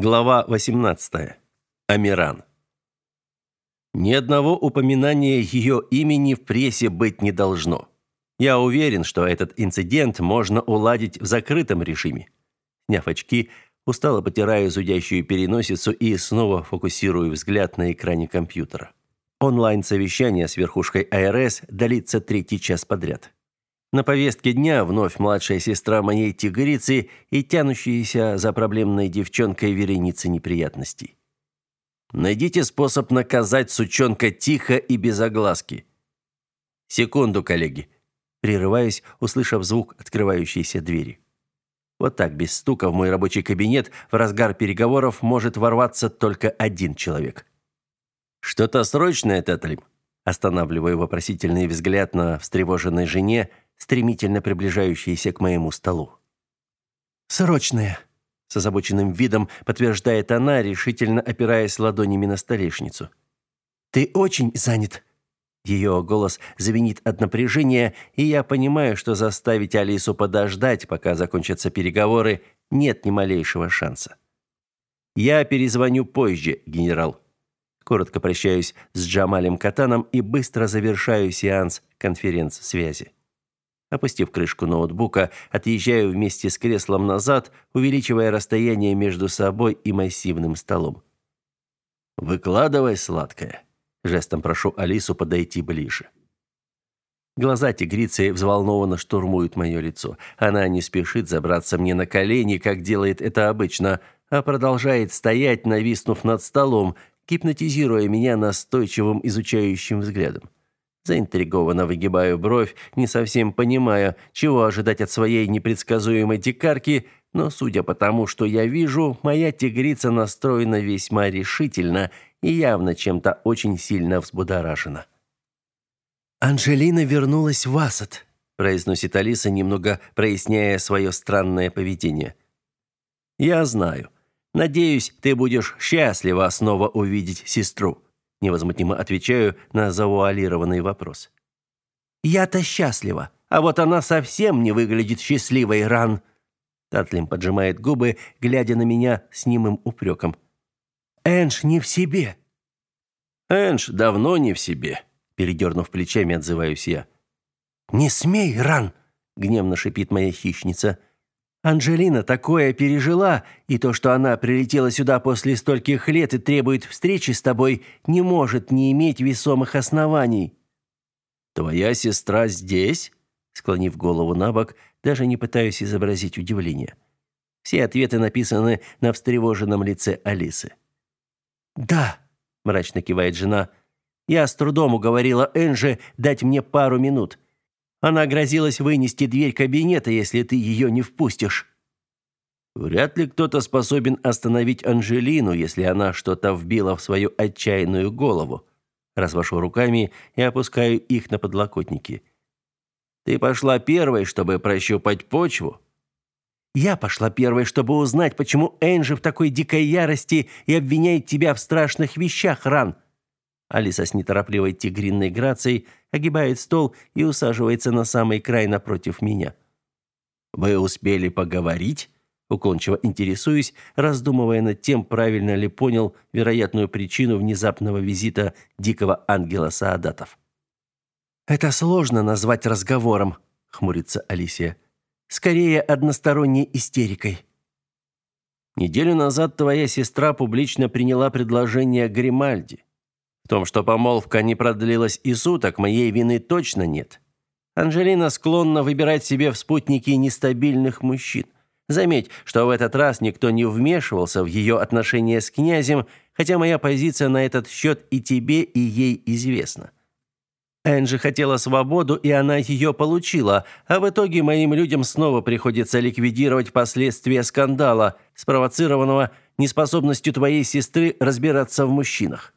Глава 18. Амиран. Ни одного упоминания ее имени в прессе быть не должно. Я уверен, что этот инцидент можно уладить в закрытом режиме. Сняв очки, устало потираю зудящую переносицу и снова фокусирую взгляд на экране компьютера. Онлайн-совещание с верхушкой АРС длится третий час подряд. На повестке дня вновь младшая сестра моей тигрицы и тянущаяся за проблемной девчонкой вереница неприятностей. Найдите способ наказать сучонка тихо и без огласки. Секунду, коллеги. Прерываюсь, услышав звук открывающейся двери. Вот так, без стука в мой рабочий кабинет в разгар переговоров может ворваться только один человек. Что-то срочное, Тетлим? Останавливаю вопросительный взгляд на встревоженной жене, стремительно приближающейся к моему столу. «Срочное!» С озабоченным видом подтверждает она, решительно опираясь ладонями на столешницу. «Ты очень занят!» Ее голос звенит от напряжения, и я понимаю, что заставить Алису подождать, пока закончатся переговоры, нет ни малейшего шанса. «Я перезвоню позже, генерал». Коротко прощаюсь с Джамалем Катаном и быстро завершаю сеанс конференц-связи. Опустив крышку ноутбука, отъезжаю вместе с креслом назад, увеличивая расстояние между собой и массивным столом. «Выкладывай, сладкое», — жестом прошу Алису подойти ближе. Глаза тигрицы взволнованно штурмуют мое лицо. Она не спешит забраться мне на колени, как делает это обычно, а продолжает стоять, нависнув над столом, гипнотизируя меня настойчивым изучающим взглядом. Заинтригованно выгибаю бровь, не совсем понимая, чего ожидать от своей непредсказуемой дикарки, но судя по тому, что я вижу, моя тигрица настроена весьма решительно и явно чем-то очень сильно взбудоражена. «Анжелина вернулась в Асад», – произносит Алиса, немного проясняя свое странное поведение. «Я знаю. Надеюсь, ты будешь счастлива снова увидеть сестру» невозмутимо отвечаю на завуалированный вопрос. Я-то счастлива, а вот она совсем не выглядит счастливой, Ран. Татлим поджимает губы, глядя на меня с немым упреком. Энж не в себе. Энж давно не в себе, передернув плечами, отзываюсь я. Не смей, Ран, гневно шипит моя хищница. Анжелина такое пережила, и то, что она прилетела сюда после стольких лет и требует встречи с тобой, не может не иметь весомых оснований. Твоя сестра здесь? Склонив голову набок, даже не пытаюсь изобразить удивление. Все ответы написаны на встревоженном лице Алисы. Да, мрачно кивает жена. Я с трудом уговорила Энже дать мне пару минут. Она грозилась вынести дверь кабинета, если ты ее не впустишь. Вряд ли кто-то способен остановить Анжелину, если она что-то вбила в свою отчаянную голову. Развожу руками и опускаю их на подлокотники. Ты пошла первой, чтобы прощупать почву. Я пошла первой, чтобы узнать, почему Энджи в такой дикой ярости и обвиняет тебя в страшных вещах, Ран. Алиса с неторопливой тигринной грацией огибает стол и усаживается на самый край напротив меня. «Вы успели поговорить?» Уклончиво интересуюсь, раздумывая над тем, правильно ли понял вероятную причину внезапного визита дикого ангела Саадатов. «Это сложно назвать разговором», — хмурится Алисия. «Скорее, односторонней истерикой». «Неделю назад твоя сестра публично приняла предложение Гримальди. В том, что помолвка не продлилась и суток, моей вины точно нет. Анжелина склонна выбирать себе в спутники нестабильных мужчин. Заметь, что в этот раз никто не вмешивался в ее отношения с князем, хотя моя позиция на этот счет и тебе, и ей известна. Энджи хотела свободу, и она ее получила, а в итоге моим людям снова приходится ликвидировать последствия скандала, спровоцированного неспособностью твоей сестры разбираться в мужчинах.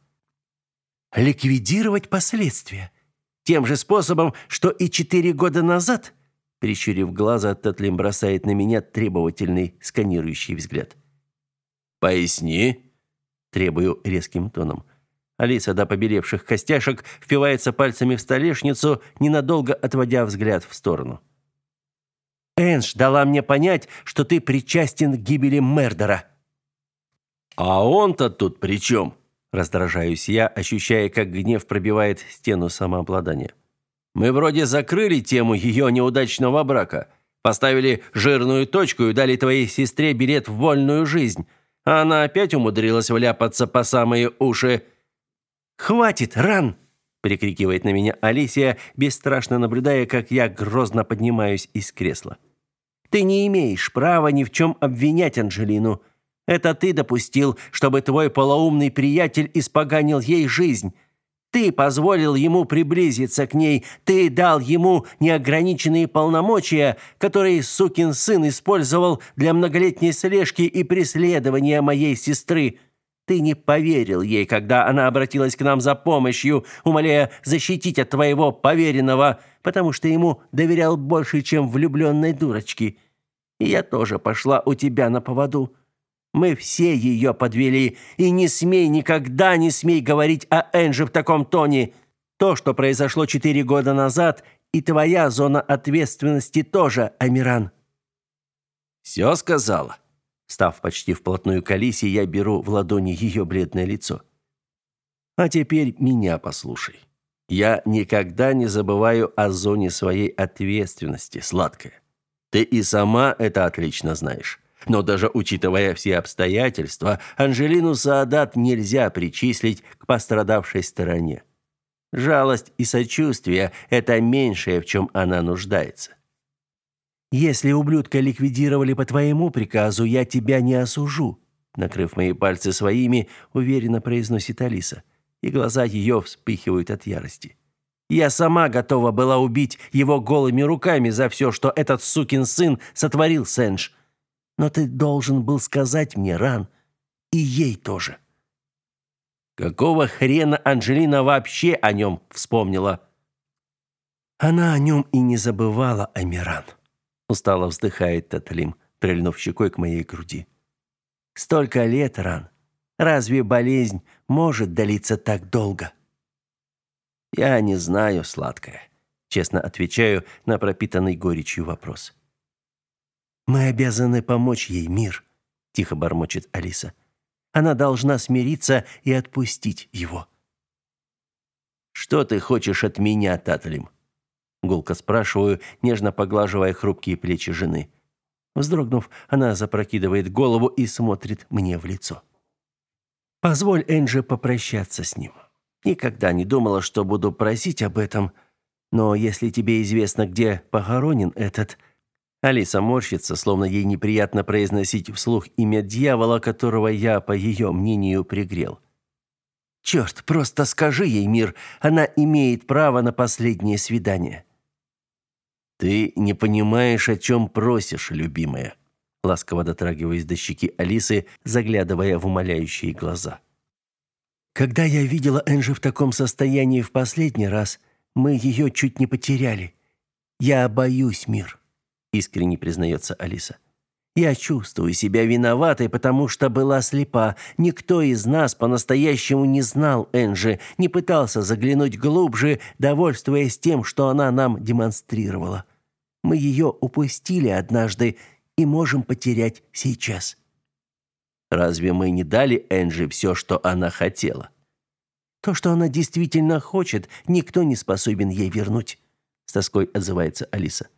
Ликвидировать последствия. Тем же способом, что и четыре года назад? Прищурив глаза, Татлим бросает на меня требовательный сканирующий взгляд. «Поясни», — требую резким тоном. Алиса до побелевших костяшек впивается пальцами в столешницу, ненадолго отводя взгляд в сторону. «Энж дала мне понять, что ты причастен к гибели Мердера». А он-то тут при чем? Раздражаюсь я, ощущая, как гнев пробивает стену самообладания. Мы вроде закрыли тему ее неудачного брака, поставили жирную точку и дали твоей сестре билет в вольную жизнь. А она опять умудрилась вляпаться по самые уши. «Хватит, ран!» – прикрикивает на меня Алисия, бесстрашно наблюдая, как я грозно поднимаюсь из кресла. «Ты не имеешь права ни в чем обвинять Анжелину. Это ты допустил, чтобы твой полоумный приятель испоганил ей жизнь. Ты позволил ему приблизиться к ней, ты дал ему неограниченные полномочия, которые сукин сын использовал для многолетней слежки и преследования моей сестры. Ты не поверил ей, когда она обратилась к нам за помощью, умоляя защитить от твоего поверенного, потому что ему доверял больше, чем влюбленной дурочке. И я тоже пошла у тебя на поводу. Мы все ее подвели, и не смей никогда не смей говорить о Энже в таком тоне. То, что произошло четыре года назад, и твоя зона ответственности тоже, Амиран. Все сказала. Став почти вплотную к Алисе, я беру в ладони ее бледное лицо. А теперь меня послушай. Я никогда не забываю о зоне своей ответственности, сладкая. Ты и сама это отлично знаешь. Но даже учитывая все обстоятельства, Анжелину Саадат нельзя причислить к пострадавшей стороне. Жалость и сочувствие – это меньшее, в чем она нуждается. «Если ублюдка ликвидировали по твоему приказу, я тебя не осужу», накрыв мои пальцы своими, уверенно произносит Алиса, и глаза ее вспыхивают от ярости. «Я сама готова была убить его голыми руками за все, что этот сукин сын сотворил с Эндж. Но ты должен был сказать мне, Ран, и ей тоже. Какого хрена Анжелина вообще о нем вспомнила? Она о нем и не забывала, Амиран. Устало вздыхает Татлим, прильнув щекой к моей груди. Столько лет, Ран. Разве болезнь может длиться так долго? Я не знаю, сладкая. Честно отвечаю на пропитанный горечью вопрос. Мы обязаны помочь ей, мир, тихо бормочет Алиса. Она должна смириться и отпустить его. Что ты хочешь от меня, Татлим? Гулко спрашиваю, нежно поглаживая хрупкие плечи жены. Вздрогнув, она запрокидывает голову и смотрит мне в лицо. Позволь Энджи попрощаться с ним. Никогда не думала, что буду просить об этом, но если тебе известно, где похоронен этот Алиса морщится, словно ей неприятно произносить вслух имя дьявола, которого я, по ее мнению, пригрел. «Черт, просто скажи ей, мир, она имеет право на последнее свидание». «Ты не понимаешь, о чем просишь, любимая», ласково дотрагиваясь до щеки Алисы, заглядывая в умоляющие глаза. «Когда я видела Энжи в таком состоянии в последний раз, мы ее чуть не потеряли. Я боюсь, мир» искренне признается Алиса. Я чувствую себя виноватой, потому что была слепа. Никто из нас по-настоящему не знал Энжи, не пытался заглянуть глубже, довольствуясь тем, что она нам демонстрировала. Мы ее упустили однажды и можем потерять сейчас. Разве мы не дали Энжи все, что она хотела? То, что она действительно хочет, никто не способен ей вернуть, с тоской отзывается Алиса.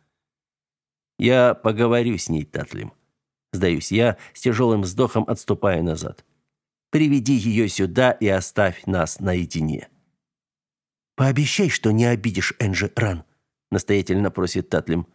Я поговорю с ней, Татлим. Сдаюсь я, с тяжелым вздохом отступая назад. Приведи ее сюда и оставь нас наедине. Пообещай, что не обидишь Энджи Ран, настоятельно просит Татлим.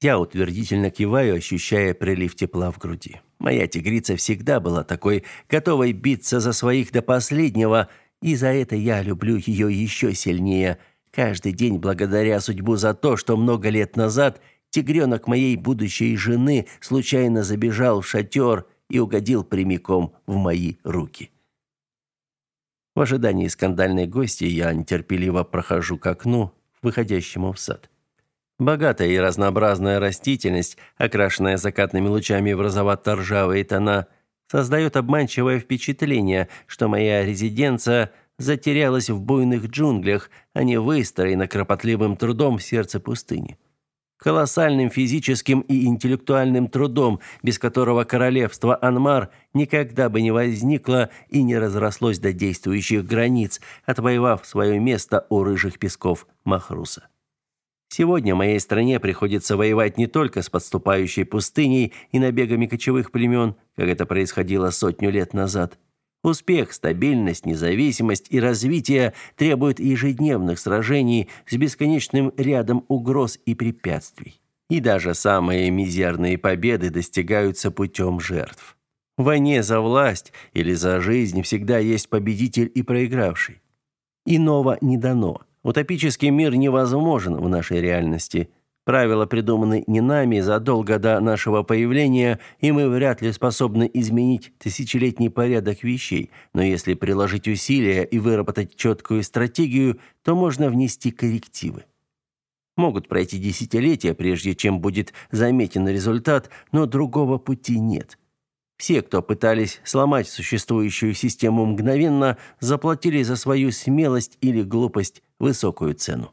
Я утвердительно киваю, ощущая прилив тепла в груди. Моя тигрица всегда была такой, готовой биться за своих до последнего, и за это я люблю ее еще сильнее. Каждый день благодаря судьбу за то, что много лет назад Тигренок моей будущей жены случайно забежал в шатер и угодил прямиком в мои руки. В ожидании скандальной гости я нетерпеливо прохожу к окну, выходящему в сад. Богатая и разнообразная растительность, окрашенная закатными лучами в розовато-ржавые тона, создает обманчивое впечатление, что моя резиденция затерялась в буйных джунглях, а не выстроена кропотливым трудом в сердце пустыни. Колоссальным физическим и интеллектуальным трудом, без которого королевство Анмар никогда бы не возникло и не разрослось до действующих границ, отвоевав свое место у рыжих песков Махруса. Сегодня моей стране приходится воевать не только с подступающей пустыней и набегами кочевых племен, как это происходило сотню лет назад. Успех, стабильность, независимость и развитие требуют ежедневных сражений с бесконечным рядом угроз и препятствий. И даже самые мизерные победы достигаются путем жертв. В войне за власть или за жизнь всегда есть победитель и проигравший. Иного не дано. Утопический мир невозможен в нашей реальности – Правила придуманы не нами задолго до нашего появления, и мы вряд ли способны изменить тысячелетний порядок вещей, но если приложить усилия и выработать четкую стратегию, то можно внести коррективы. Могут пройти десятилетия, прежде чем будет заметен результат, но другого пути нет. Все, кто пытались сломать существующую систему мгновенно, заплатили за свою смелость или глупость высокую цену.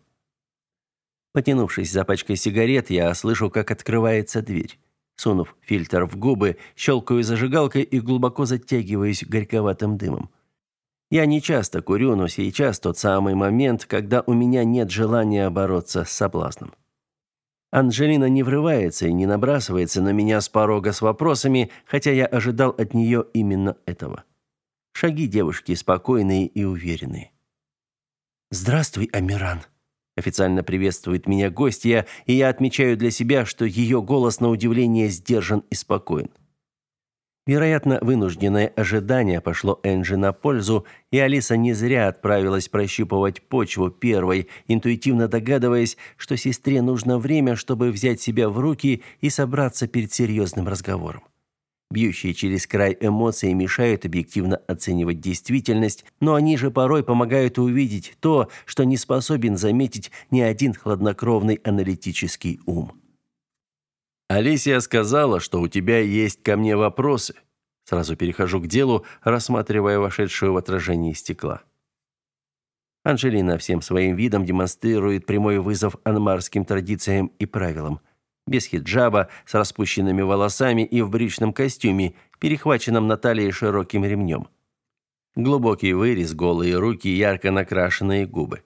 Потянувшись за пачкой сигарет, я слышу, как открывается дверь. Сунув фильтр в губы, щелкаю зажигалкой и глубоко затягиваюсь горьковатым дымом. Я не часто курю, но сейчас тот самый момент, когда у меня нет желания бороться с соблазном. Анжелина не врывается и не набрасывается на меня с порога с вопросами, хотя я ожидал от нее именно этого. Шаги девушки спокойные и уверенные. «Здравствуй, Амиран», Официально приветствует меня гостья, и я отмечаю для себя, что ее голос на удивление сдержан и спокоен. Вероятно, вынужденное ожидание пошло Энджи на пользу, и Алиса не зря отправилась прощупывать почву первой, интуитивно догадываясь, что сестре нужно время, чтобы взять себя в руки и собраться перед серьезным разговором. Бьющие через край эмоции мешают объективно оценивать действительность, но они же порой помогают увидеть то, что не способен заметить ни один хладнокровный аналитический ум. Алисия сказала, что у тебя есть ко мне вопросы. Сразу перехожу к делу, рассматривая вошедшую в отражение стекла. Анжелина всем своим видом демонстрирует прямой вызов анмарским традициям и правилам без хиджаба, с распущенными волосами и в брючном костюме, перехваченном на талии широким ремнем. Глубокий вырез, голые руки, ярко накрашенные губы.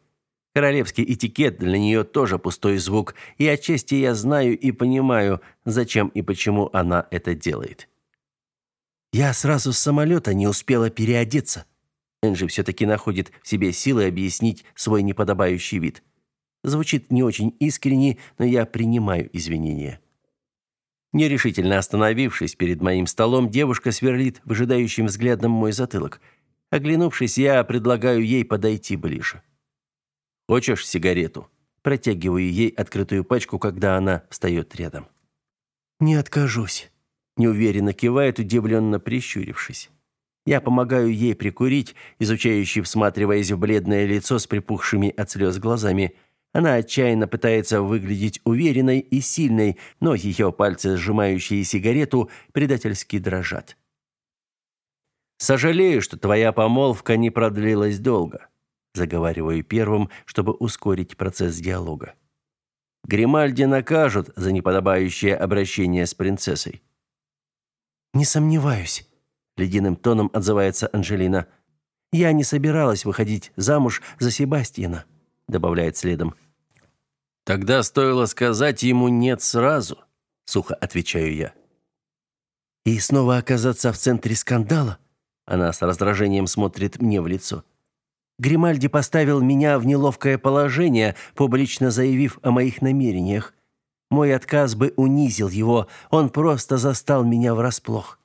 Королевский этикет для нее тоже пустой звук, и отчасти я знаю и понимаю, зачем и почему она это делает. Я сразу с самолета не успела переодеться. Энджи все-таки находит в себе силы объяснить свой неподобающий вид. Звучит не очень искренне, но я принимаю извинения. Нерешительно остановившись перед моим столом, девушка сверлит выжидающим взглядом мой затылок. Оглянувшись, я предлагаю ей подойти ближе. «Хочешь сигарету?» Протягиваю ей открытую пачку, когда она встает рядом. «Не откажусь», – неуверенно кивает, удивленно прищурившись. Я помогаю ей прикурить, изучающе всматриваясь в бледное лицо с припухшими от слез глазами – она отчаянно пытается выглядеть уверенной и сильной, но ее пальцы, сжимающие сигарету, предательски дрожат. «Сожалею, что твоя помолвка не продлилась долго», заговариваю первым, чтобы ускорить процесс диалога. Гримальди накажут за неподобающее обращение с принцессой. «Не сомневаюсь», — ледяным тоном отзывается Анжелина. «Я не собиралась выходить замуж за Себастьяна» добавляет следом. Тогда стоило сказать ему нет сразу, сухо отвечаю я. И снова оказаться в центре скандала? Она с раздражением смотрит мне в лицо. Гримальди поставил меня в неловкое положение, публично заявив о моих намерениях. Мой отказ бы унизил его, он просто застал меня врасплох.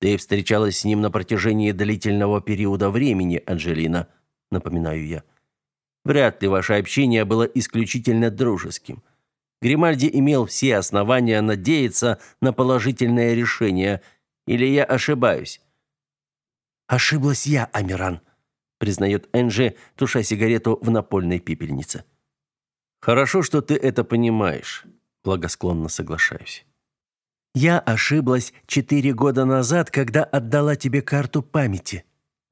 Ты встречалась с ним на протяжении длительного периода времени, Анжелина, напоминаю я. Вряд ли ваше общение было исключительно дружеским. Гримальди имел все основания надеяться на положительное решение, или я ошибаюсь? Ошиблась я, Амиран, признает Энджи, туша сигарету в напольной пепельнице. Хорошо, что ты это понимаешь, благосклонно соглашаюсь. Я ошиблась четыре года назад, когда отдала тебе карту памяти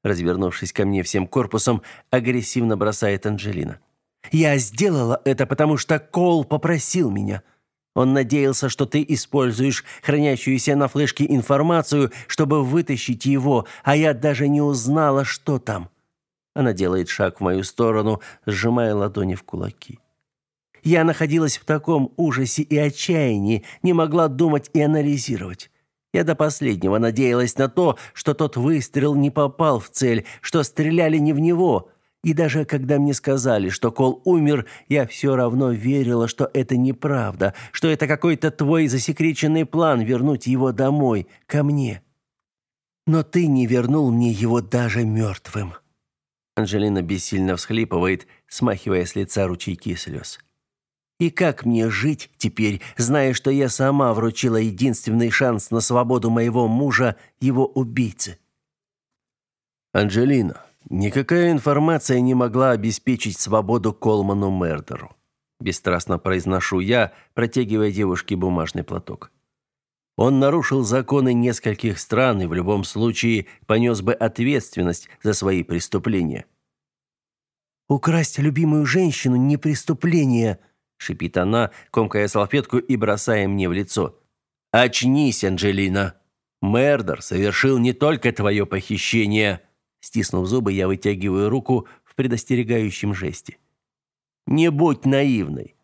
развернувшись ко мне всем корпусом, агрессивно бросает Анжелина. Я сделала это, потому что Кол попросил меня. Он надеялся, что ты используешь хранящуюся на флешке информацию, чтобы вытащить его, а я даже не узнала, что там. Она делает шаг в мою сторону, сжимая ладони в кулаки. Я находилась в таком ужасе и отчаянии, не могла думать и анализировать. Я до последнего надеялась на то, что тот выстрел не попал в цель, что стреляли не в него. И даже когда мне сказали, что Кол умер, я все равно верила, что это неправда, что это какой-то твой засекреченный план вернуть его домой, ко мне. Но ты не вернул мне его даже мертвым. Анжелина бессильно всхлипывает, смахивая с лица ручейки слез. И как мне жить теперь, зная, что я сама вручила единственный шанс на свободу моего мужа, его убийце? Анжелина, никакая информация не могла обеспечить свободу Колману Мердеру. Бесстрастно произношу я, протягивая девушке бумажный платок. Он нарушил законы нескольких стран и в любом случае понес бы ответственность за свои преступления. «Украсть любимую женщину – не преступление», – шипит она, комкая салфетку и бросая мне в лицо. «Очнись, Анджелина! Мердер совершил не только твое похищение!» Стиснув зубы, я вытягиваю руку в предостерегающем жесте. «Не будь наивной.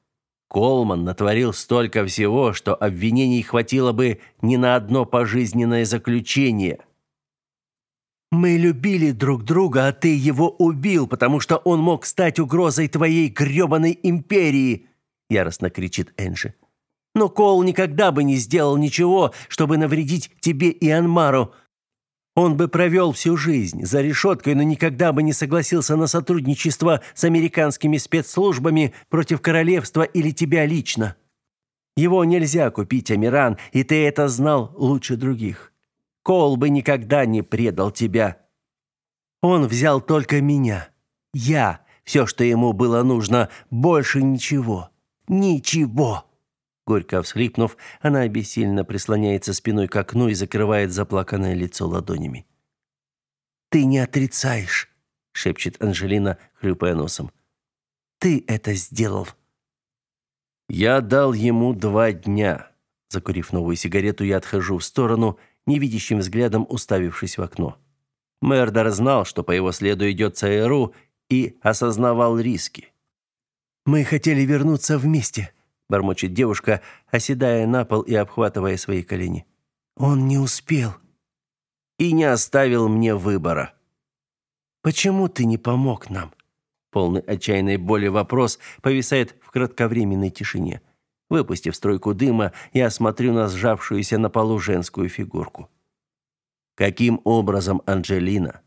Колман натворил столько всего, что обвинений хватило бы не на одно пожизненное заключение. Мы любили друг друга, а ты его убил, потому что он мог стать угрозой твоей грёбаной империи, яростно кричит Энджи. Но Кол никогда бы не сделал ничего, чтобы навредить тебе и Анмару. Он бы провел всю жизнь за решеткой, но никогда бы не согласился на сотрудничество с американскими спецслужбами против королевства или тебя лично. Его нельзя купить, Амиран, и ты это знал лучше других. Кол бы никогда не предал тебя. Он взял только меня. Я все, что ему было нужно, больше ничего. Ничего. Горько всхлипнув, она бессильно прислоняется спиной к окну и закрывает заплаканное лицо ладонями. «Ты не отрицаешь», — шепчет Анжелина, хлюпая носом. «Ты это сделал». «Я дал ему два дня». Закурив новую сигарету, я отхожу в сторону, невидящим взглядом уставившись в окно. Мердер знал, что по его следу идет ЦРУ, и осознавал риски. «Мы хотели вернуться вместе», бормочет девушка, оседая на пол и обхватывая свои колени. Он не успел и не оставил мне выбора. Почему ты не помог нам? Полный отчаянной боли вопрос повисает в кратковременной тишине. Выпустив струйку дыма, я смотрю на сжавшуюся на полу женскую фигурку. Каким образом Анджелина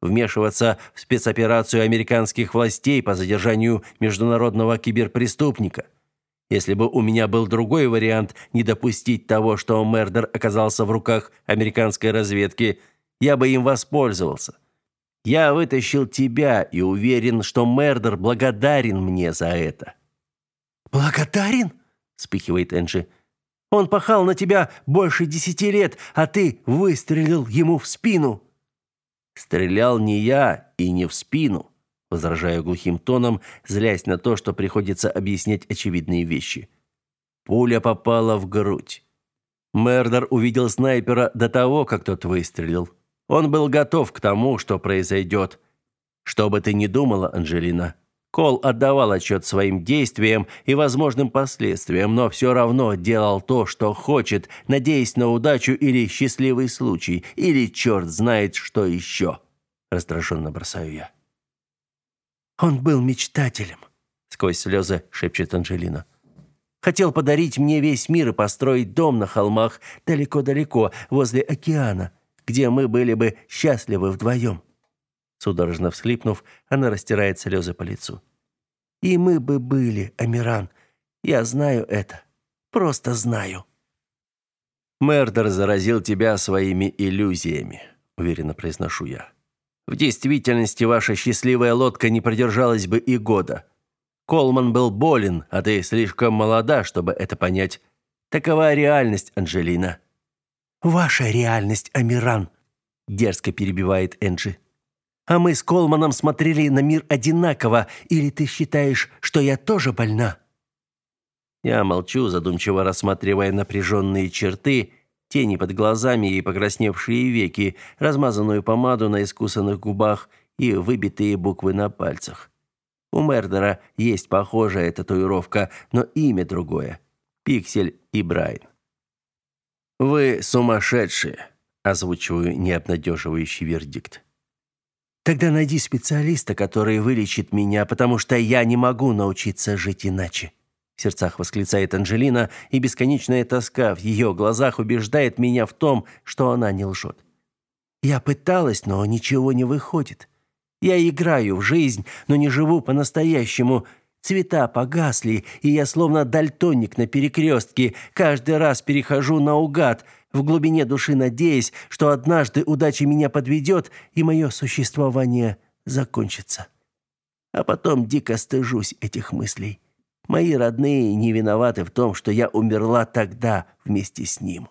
вмешиваться в спецоперацию американских властей по задержанию международного киберпреступника – если бы у меня был другой вариант не допустить того, что Мердер оказался в руках американской разведки, я бы им воспользовался. Я вытащил тебя и уверен, что Мердер благодарен мне за это. Благодарен? вспыхивает Энджи. Он пахал на тебя больше десяти лет, а ты выстрелил ему в спину. Стрелял не я и не в спину возражаю глухим тоном, злясь на то, что приходится объяснять очевидные вещи. Пуля попала в грудь. Мердер увидел снайпера до того, как тот выстрелил. Он был готов к тому, что произойдет. Что бы ты ни думала, Анжелина, Кол отдавал отчет своим действиям и возможным последствиям, но все равно делал то, что хочет, надеясь на удачу или счастливый случай, или черт знает что еще. Раздраженно бросаю я. Он был мечтателем, сквозь слезы шепчет Анжелина. Хотел подарить мне весь мир и построить дом на холмах далеко-далеко возле океана, где мы были бы счастливы вдвоем. Судорожно всхлипнув, она растирает слезы по лицу. И мы бы были, Амиран. Я знаю это. Просто знаю. Мердер заразил тебя своими иллюзиями, уверенно произношу я. В действительности ваша счастливая лодка не продержалась бы и года. Колман был болен, а ты слишком молода, чтобы это понять. Такова реальность, Анжелина. Ваша реальность, Амиран, дерзко перебивает Энджи. А мы с Колманом смотрели на мир одинаково, или ты считаешь, что я тоже больна?» Я молчу, задумчиво рассматривая напряженные черты, тени под глазами и покрасневшие веки, размазанную помаду на искусанных губах и выбитые буквы на пальцах. У Мердера есть похожая татуировка, но имя другое. Пиксель и Брайан. «Вы сумасшедшие», – озвучиваю необнадеживающий вердикт. Тогда найди специалиста, который вылечит меня, потому что я не могу научиться жить иначе. В сердцах восклицает Анжелина, и бесконечная тоска в ее глазах убеждает меня в том, что она не лжет. Я пыталась, но ничего не выходит. Я играю в жизнь, но не живу по-настоящему. Цвета погасли, и я словно дальтоник на перекрестке, каждый раз перехожу наугад – в глубине души надеясь, что однажды удача меня подведет, и мое существование закончится. А потом дико стыжусь этих мыслей. Мои родные не виноваты в том, что я умерла тогда вместе с ним.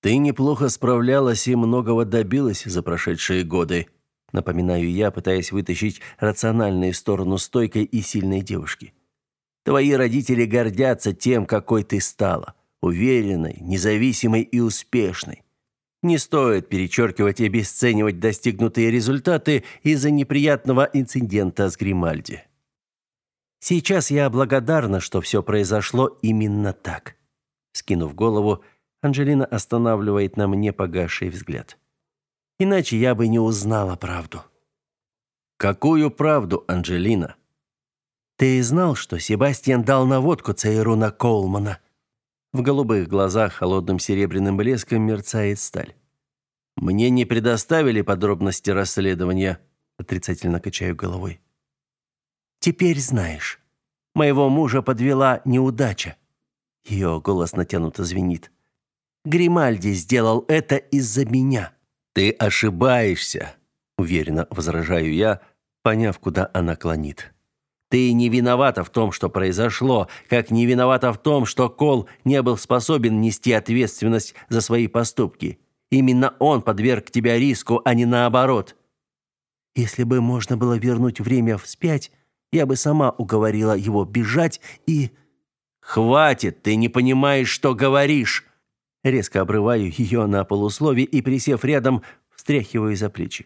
Ты неплохо справлялась и многого добилась за прошедшие годы, напоминаю я, пытаясь вытащить рациональную сторону стойкой и сильной девушки. Твои родители гордятся тем, какой ты стала уверенной, независимой и успешной. Не стоит перечеркивать и обесценивать достигнутые результаты из-за неприятного инцидента с Гримальди. Сейчас я благодарна, что все произошло именно так. Скинув голову, Анжелина останавливает на мне погасший взгляд. Иначе я бы не узнала правду. Какую правду, Анжелина? Ты знал, что Себастьян дал наводку Цейруна Колмана? В голубых глазах холодным серебряным блеском мерцает сталь. Мне не предоставили подробности расследования, отрицательно качаю головой. Теперь знаешь. Моего мужа подвела неудача. Ее голос натянуто звенит. Гримальди сделал это из-за меня. Ты ошибаешься, уверенно возражаю я, поняв, куда она клонит. Ты не виновата в том, что произошло, как не виновата в том, что Кол не был способен нести ответственность за свои поступки. Именно он подверг тебя риску, а не наоборот. Если бы можно было вернуть время вспять, я бы сама уговорила его бежать и Хватит, ты не понимаешь, что говоришь. Резко обрываю ее на полуслове и присев рядом, встряхиваю за плечи.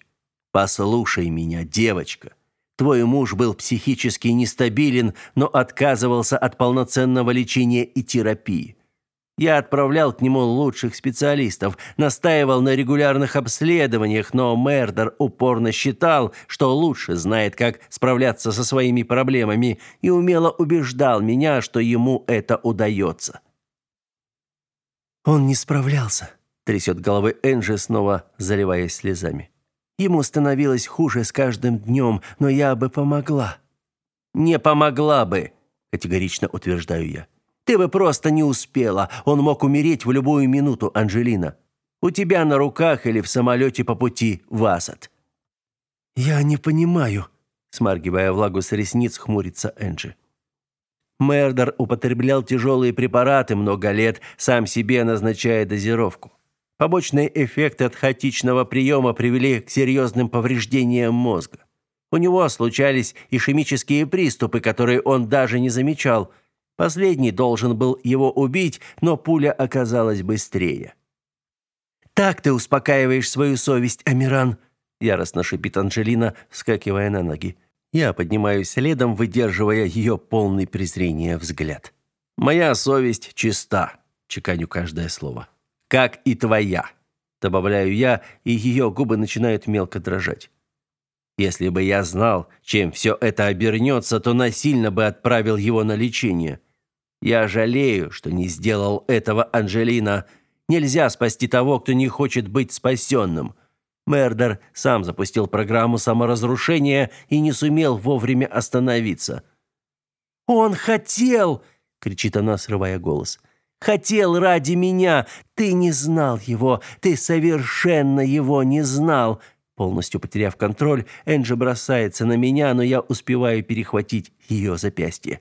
Послушай меня, девочка. Твой муж был психически нестабилен, но отказывался от полноценного лечения и терапии. Я отправлял к нему лучших специалистов, настаивал на регулярных обследованиях, но Мердер упорно считал, что лучше знает, как справляться со своими проблемами, и умело убеждал меня, что ему это удается. «Он не справлялся», — трясет головой Энджи, снова заливаясь слезами. Ему становилось хуже с каждым днем, но я бы помогла». «Не помогла бы», — категорично утверждаю я. «Ты бы просто не успела. Он мог умереть в любую минуту, Анжелина. У тебя на руках или в самолете по пути в Асад». «Я не понимаю», — смаргивая влагу с ресниц, хмурится Энджи. Мердер употреблял тяжелые препараты много лет, сам себе назначая дозировку. Побочные эффекты от хаотичного приема привели к серьезным повреждениям мозга. У него случались ишемические приступы, которые он даже не замечал. Последний должен был его убить, но пуля оказалась быстрее. «Так ты успокаиваешь свою совесть, Амиран!» яростно шипит Анжелина, вскакивая на ноги. Я поднимаюсь следом, выдерживая ее полный презрения взгляд. «Моя совесть чиста», — чеканю каждое слово как и твоя, добавляю я, и ее губы начинают мелко дрожать. Если бы я знал, чем все это обернется, то насильно бы отправил его на лечение. Я жалею, что не сделал этого, Анжелина. Нельзя спасти того, кто не хочет быть спасенным. Мердер сам запустил программу саморазрушения и не сумел вовремя остановиться. «Он хотел!» — кричит она, срывая голос. Ради меня. Ты не знал его. Ты совершенно его не знал. Полностью потеряв контроль, Энджи бросается на меня, но я успеваю перехватить ее запястье.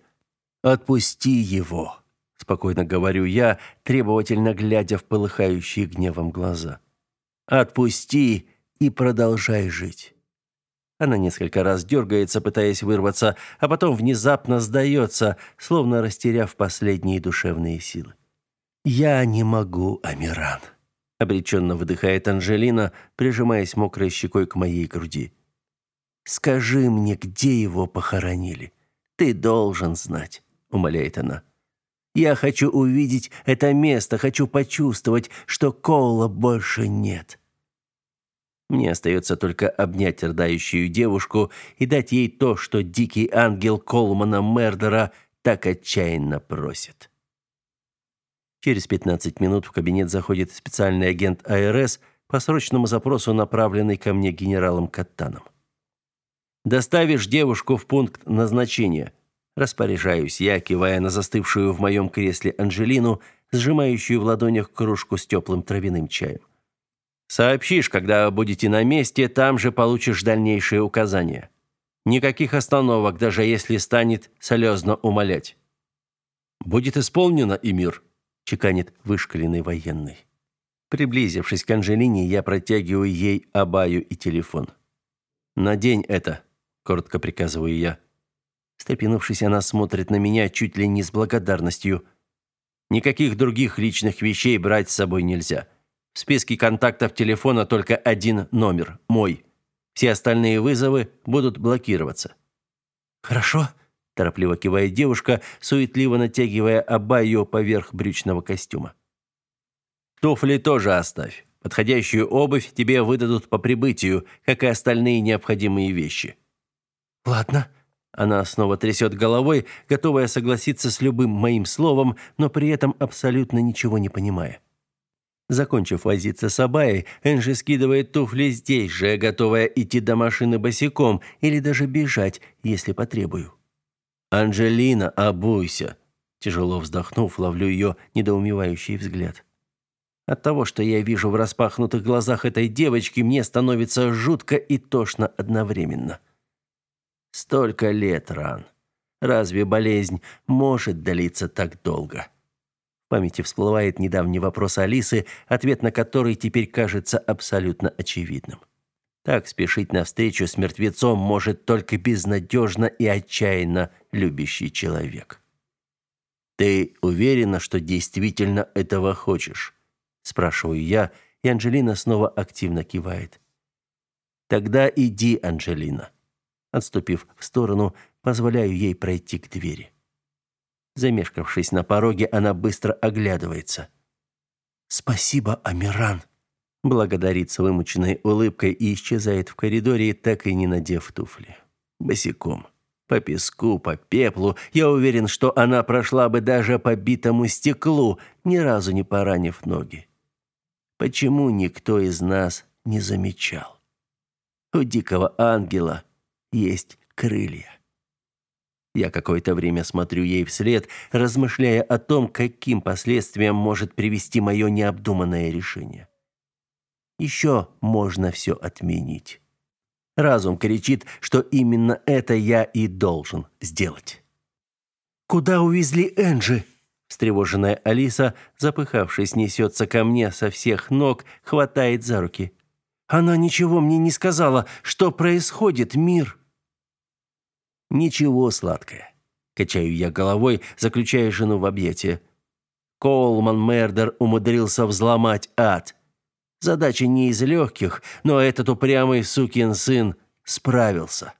Отпусти его, спокойно говорю я, требовательно глядя в полыхающие гневом глаза. Отпусти и продолжай жить. Она несколько раз дергается, пытаясь вырваться, а потом внезапно сдается, словно растеряв последние душевные силы. «Я не могу, Амиран», — обреченно выдыхает Анжелина, прижимаясь мокрой щекой к моей груди. «Скажи мне, где его похоронили? Ты должен знать», — умоляет она. «Я хочу увидеть это место, хочу почувствовать, что Коула больше нет». Мне остается только обнять рыдающую девушку и дать ей то, что дикий ангел Колмана Мердера так отчаянно просит. Через 15 минут в кабинет заходит специальный агент АРС по срочному запросу, направленный ко мне генералом Каттаном. «Доставишь девушку в пункт назначения», Распоряжаюсь я, кивая на застывшую в моем кресле Анжелину, сжимающую в ладонях кружку с теплым травяным чаем. Сообщишь, когда будете на месте, там же получишь дальнейшие указания. Никаких остановок, даже если станет слезно умолять. Будет исполнено, и мир, чеканит вышкаленный военный. Приблизившись к Анжелине, я протягиваю ей абаю и телефон. «Надень это», — коротко приказываю я. Встрепенувшись, она смотрит на меня чуть ли не с благодарностью. Никаких других личных вещей брать с собой нельзя. В списке контактов телефона только один номер мой. Все остальные вызовы будут блокироваться. Хорошо, торопливо кивает девушка, суетливо натягивая абайю поверх брючного костюма. Туфли тоже оставь. Подходящую обувь тебе выдадут по прибытию, как и остальные необходимые вещи. Ладно. Она снова трясет головой, готовая согласиться с любым моим словом, но при этом абсолютно ничего не понимая. Закончив возиться с Абаей, Энджи скидывает туфли здесь же, готовая идти до машины босиком или даже бежать, если потребую. «Анджелина, обуйся!» Тяжело вздохнув, ловлю ее недоумевающий взгляд. От того, что я вижу в распахнутых глазах этой девочки, мне становится жутко и тошно одновременно. Столько лет ран. Разве болезнь может длиться так долго?» В памяти всплывает недавний вопрос Алисы, ответ на который теперь кажется абсолютно очевидным. Так спешить навстречу с мертвецом может только безнадежно и отчаянно любящий человек. «Ты уверена, что действительно этого хочешь?» – спрашиваю я, и Анжелина снова активно кивает. «Тогда иди, Анжелина». Отступив в сторону, позволяю ей пройти к двери. Замешкавшись на пороге, она быстро оглядывается. «Спасибо, Амиран!» Благодарит с вымученной улыбкой и исчезает в коридоре, так и не надев туфли. Босиком. По песку, по пеплу. Я уверен, что она прошла бы даже по битому стеклу, ни разу не поранив ноги. Почему никто из нас не замечал? У дикого ангела есть крылья. Я какое-то время смотрю ей вслед, размышляя о том, каким последствиям может привести мое необдуманное решение. Еще можно все отменить. Разум кричит, что именно это я и должен сделать. «Куда увезли Энджи?» Встревоженная Алиса, запыхавшись, несется ко мне со всех ног, хватает за руки. «Она ничего мне не сказала. Что происходит, мир?» Ничего, сладкое. Качаю я головой, заключая жену в объятия. Колман Мердер умудрился взломать ад. Задача не из легких, но этот упрямый сукин сын справился.